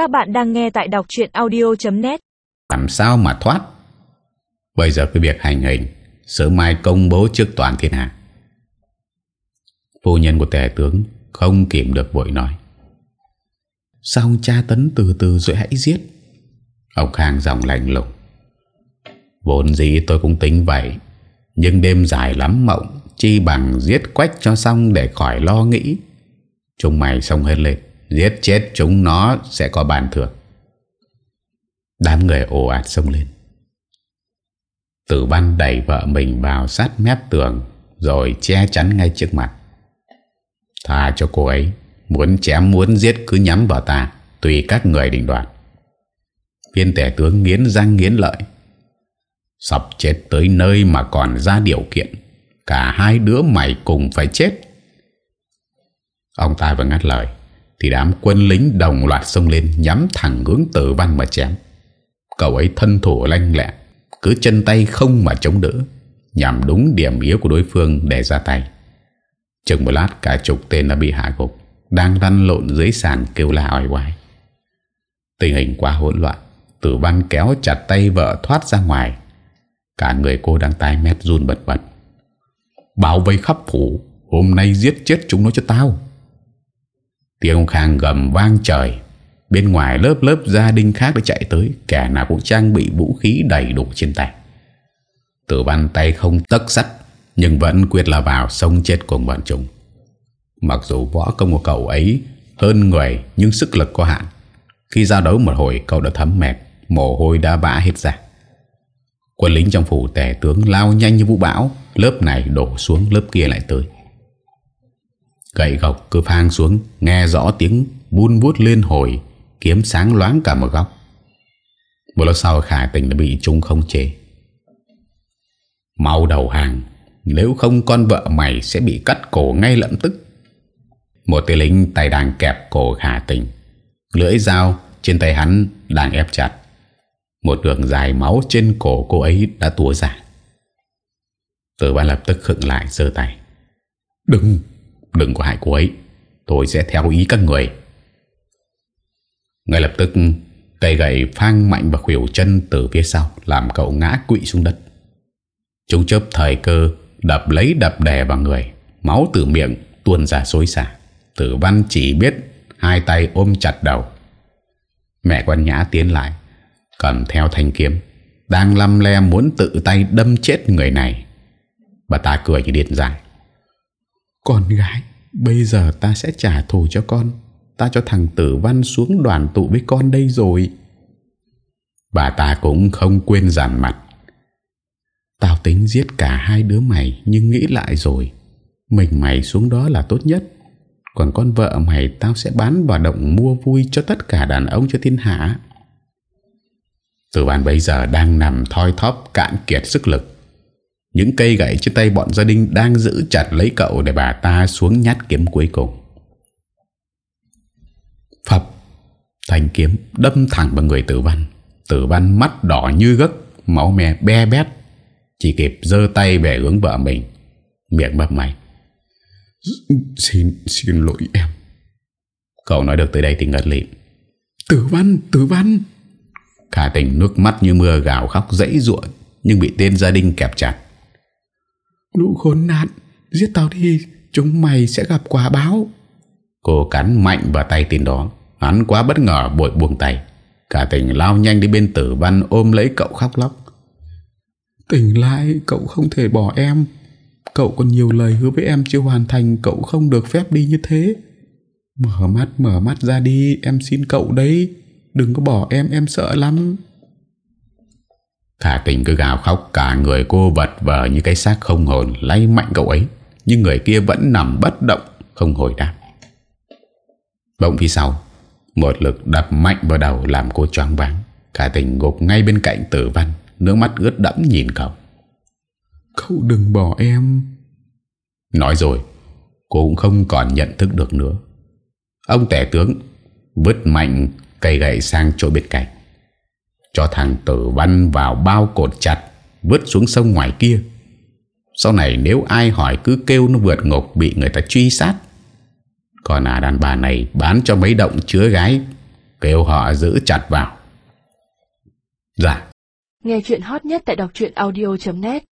Các bạn đang nghe tại đọc chuyện audio.net Làm sao mà thoát? Bây giờ cái việc hành hình, Sớm mai công bố trước toàn thiên hạ. Phu nhân của tể tướng Không kìm được vội nói. Sao cha tấn từ từ rồi hãy giết? Ông Khang giọng lạnh lùng. Vốn gì tôi cũng tính vậy, Nhưng đêm dài lắm mộng Chi bằng giết quách cho xong Để khỏi lo nghĩ. Chúng mày xong hết lên. Giết chết chúng nó sẽ có bàn thưởng. Đám người ồ ạt xông lên. Tử văn đẩy vợ mình vào sát mép tường, Rồi che chắn ngay trước mặt. Tha cho cô ấy, Muốn chém muốn giết cứ nhắm vào ta, Tùy các người định đoạt. Viên tể tướng nghiến răng nghiến lợi. Sắp chết tới nơi mà còn ra điều kiện, Cả hai đứa mày cùng phải chết. Ông ta vừa ngắt lời. Thì đám quân lính đồng loạt xông lên Nhắm thẳng hướng tử văn mà chém. Cậu ấy thân thủ lanh lẹ, Cứ chân tay không mà chống đỡ, Nhằm đúng điểm yếu của đối phương để ra tay. Chừng một lát, cả chục tên đã bị hạ gục, Đang lăn lộn dưới sàn kêu la oai oai. Tình hình quá hỗn loạn, Tử văn kéo chặt tay vợ thoát ra ngoài. Cả người cô đang tai mét run bật bật. Bảo vây khắp phủ, Hôm nay giết chết chúng nó cho tao. Tiếng Khang gầm vang trời. Bên ngoài lớp lớp gia đình khác đã chạy tới, Kẻ nào cũng trang bị vũ khí đầy đủ trên tay. Tử văn tay không tấc sắt, Nhưng vẫn quyết là vào sông chết cùng bọn chúng. Mặc dù võ công của cậu ấy Hơn người, nhưng sức lực có hạn. Khi giao đấu một hồi, cậu đã thấm mệt, Mồ hôi đã vã hết ra. Quân lính trong phủ tẻ tướng lao nhanh như vũ bão, Lớp này đổ xuống, lớp kia lại tới. Gậy gọc cứ phang xuống, Nghe rõ tiếng buôn vuốt lên hồi, Kiếm sáng loáng cả một góc. Một lúc sau khả tình đã bị chúng không chế. Mau đầu hàng, Nếu không con vợ mày sẽ bị cắt cổ ngay lập tức. Một tên lính tay đang kẹp cổ khả tình, Lưỡi dao trên tay hắn đang ép chặt. Một đường dài máu trên cổ cô ấy đã tua ra. Tử ban lập tức khựng lại sơ tay. Đừng! Đừng có hại cô ấy. Tôi sẽ theo ý các người. Ngay lập tức, Cây gậy phang mạnh và khuỷu chân từ phía sau Làm cậu ngã quỵ xuống đất. Chúng chớp thời cơ, Đập lấy đập đè vào người, Máu từ miệng tuôn ra xối xả. Tử văn chỉ biết Hai tay ôm chặt đầu. Mẹ quan nhã tiến lại, Cầm theo thanh kiếm, Đang lăm le muốn tự tay đâm chết người này. Bà ta cười như điện dài. Con gái, Bây giờ ta sẽ trả thù cho con. Ta cho thằng tử văn xuống đoàn tụ với con đây rồi. Bà ta cũng không quên giàn mặt. Tao tính giết cả hai đứa mày, Nhưng nghĩ lại rồi. Mình mày xuống đó là tốt nhất. Còn con vợ mày, Tao sẽ bán vào động mua vui Cho tất cả đàn ông cho thiên hạ. Tử văn bây giờ đang nằm thoi thóp cạn kiệt sức lực những cây gậy trên tay bọn gia đình đang giữ chặt lấy cậu để bà ta xuống nhát kiếm cuối cùng. Phập, thanh kiếm đâm thẳng vào người tử văn. Tử văn mắt đỏ như gấc, máu me be bét. Chỉ kịp dơ tay về hướng vợ mình, miệng bập mày. Xin, xin lỗi em. Cậu nói được tới đây thì ngất lịm. Tử văn, tử văn. Khả tình nước mắt như mưa gào khóc dãy ruộng nhưng bị tên gia đình kẹp chặt. Lũ khốn nạn Giết tao đi Chúng mày sẽ gặp quả báo. Cô cắn mạnh vào tay tin đó. Hắn quá bất ngờ bội buông tay. Cả tình lao nhanh đi bên tử văn Ôm lấy cậu khóc lóc. Tỉnh lại cậu không thể bỏ em. Cậu còn nhiều lời hứa với em chưa hoàn thành Cậu không được phép đi như thế. Mở mắt mở mắt ra đi Em xin cậu đấy. Đừng có bỏ em em sợ lắm Khả tình cứ gào khóc Cả người cô vật vờ như cái xác không hồn Lay mạnh cậu ấy. Nhưng người kia vẫn nằm bất động Không hồi đáp. Bỗng phía sau Một lực đập mạnh vào đầu làm cô choáng váng. Khả tình gục ngay bên cạnh tử văn Nước mắt ướt đẫm nhìn cậu. Cậu đừng bỏ em. Nói rồi Cô cũng không còn nhận thức được nữa. Ông tể tướng Vứt mạnh cây gậy sang chỗ bên cạnh cho thằng tử văn vào bao cột chặt, Vứt xuống sông ngoài kia. Sau này nếu ai hỏi cứ kêu nó vượt ngục Bị người ta truy sát. Còn à đàn bà này bán cho mấy động chứa gái, Kêu họ giữ chặt vào. Dạ. Nghe chuyện hot nhất tại đọc audio.net